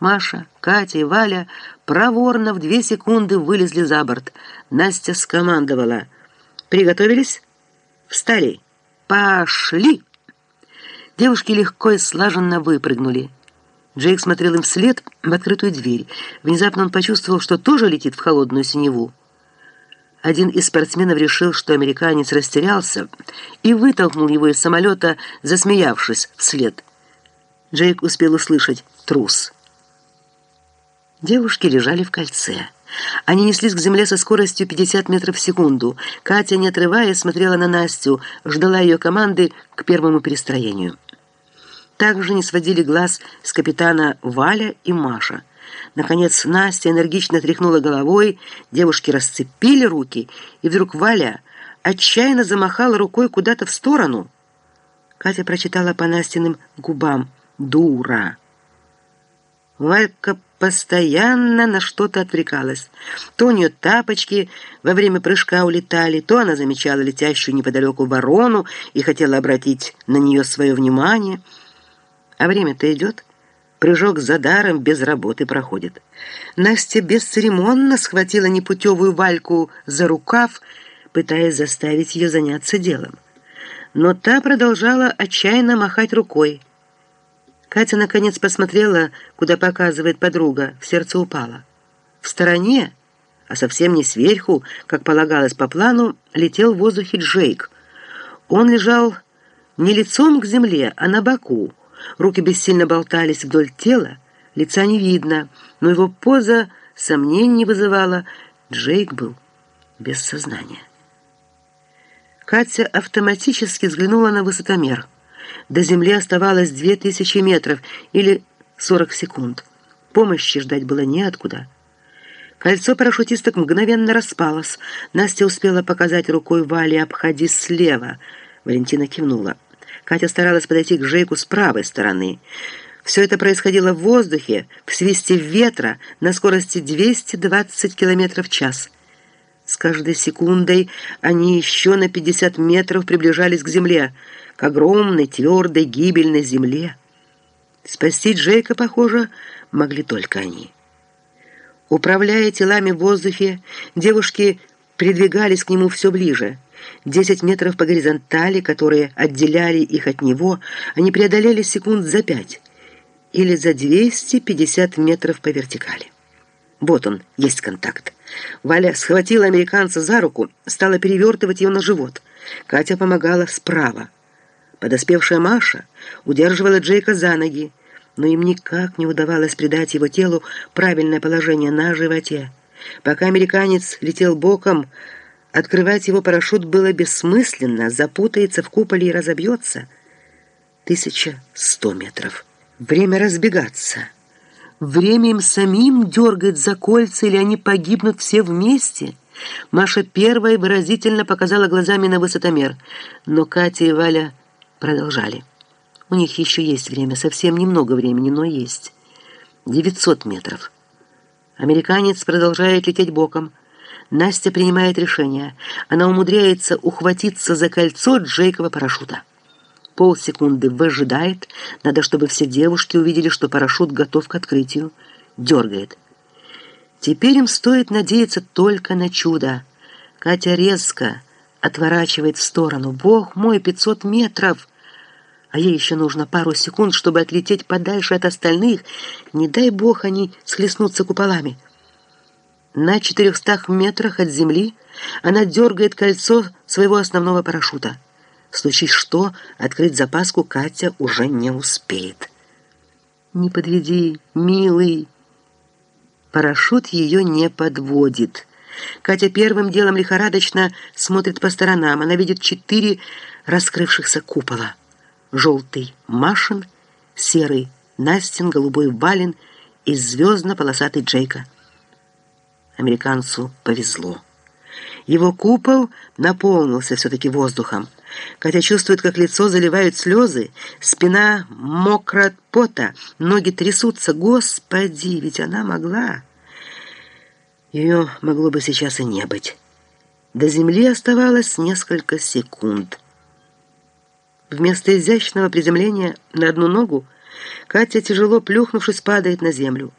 Маша, Катя и Валя проворно в две секунды вылезли за борт. Настя скомандовала. «Приготовились? Встали! Пошли!» Девушки легко и слаженно выпрыгнули. Джейк смотрел им вслед в открытую дверь. Внезапно он почувствовал, что тоже летит в холодную синеву. Один из спортсменов решил, что американец растерялся, и вытолкнул его из самолета, засмеявшись вслед. Джейк успел услышать «трус». Девушки лежали в кольце. Они неслись к земле со скоростью 50 метров в секунду. Катя, не отрываясь, смотрела на Настю, ждала ее команды к первому перестроению. Также не сводили глаз с капитана Валя и Маша. Наконец Настя энергично тряхнула головой, девушки расцепили руки, и вдруг Валя отчаянно замахала рукой куда-то в сторону. Катя прочитала по Настиным губам «Дура». Валька постоянно на что-то отвлекалась. То у нее тапочки во время прыжка улетали, то она замечала летящую неподалеку ворону и хотела обратить на нее свое внимание. А время-то идет. Прыжок за даром без работы проходит. Настя бесцеремонно схватила непутевую Вальку за рукав, пытаясь заставить ее заняться делом. Но та продолжала отчаянно махать рукой. Катя наконец посмотрела, куда показывает подруга, в сердце упало. В стороне, а совсем не сверху, как полагалось по плану, летел в воздухе Джейк. Он лежал не лицом к земле, а на боку. Руки бессильно болтались вдоль тела, лица не видно, но его поза сомнений не вызывала. Джейк был без сознания. Катя автоматически взглянула на высотомер – до земли оставалось две тысячи метров или сорок секунд. Помощи ждать было неоткуда. Кольцо парашютисток мгновенно распалось. Настя успела показать рукой Вале «Обходи слева». Валентина кивнула. Катя старалась подойти к Жейку с правой стороны. Все это происходило в воздухе, в свисте ветра, на скорости 220 км в час. С каждой секундой они еще на 50 метров приближались к земле к огромной, твердой, гибельной земле. Спасти Джейка, похоже, могли только они. Управляя телами в воздухе, девушки придвигались к нему все ближе. Десять метров по горизонтали, которые отделяли их от него, они преодолели секунд за пять или за 250 метров по вертикали. Вот он, есть контакт. Валя схватила американца за руку, стала перевертывать ее на живот. Катя помогала справа. Подоспевшая Маша удерживала Джейка за ноги, но им никак не удавалось придать его телу правильное положение на животе. Пока американец летел боком, открывать его парашют было бессмысленно, запутается в куполе и разобьется. Тысяча сто метров. Время разбегаться. Время им самим дергать за кольца, или они погибнут все вместе. Маша первая выразительно показала глазами на высотомер, но Катя и Валя продолжали. У них еще есть время, совсем немного времени, но есть. 900 метров. Американец продолжает лететь боком. Настя принимает решение. Она умудряется ухватиться за кольцо Джейкова парашюта. Полсекунды выжидает. Надо, чтобы все девушки увидели, что парашют готов к открытию. Дергает. Теперь им стоит надеяться только на чудо. Катя резко отворачивает в сторону. «Бог мой, 500 метров!» А ей еще нужно пару секунд, чтобы отлететь подальше от остальных. Не дай бог они схлестнутся куполами. На 400 метрах от земли она дергает кольцо своего основного парашюта. В случае что, открыть запаску Катя уже не успеет. «Не подведи, милый!» Парашют ее не подводит. Катя первым делом лихорадочно смотрит по сторонам. Она видит четыре раскрывшихся купола. Желтый Машин, серый Настин, голубой Вален и звездно-полосатый Джейка. Американцу повезло. Его купол наполнился все-таки воздухом. Катя чувствует, как лицо заливают слезы, спина мокра от пота, ноги трясутся. Господи, ведь она могла... Ее могло бы сейчас и не быть. До земли оставалось несколько секунд. Вместо изящного приземления на одну ногу Катя, тяжело плюхнувшись, падает на землю.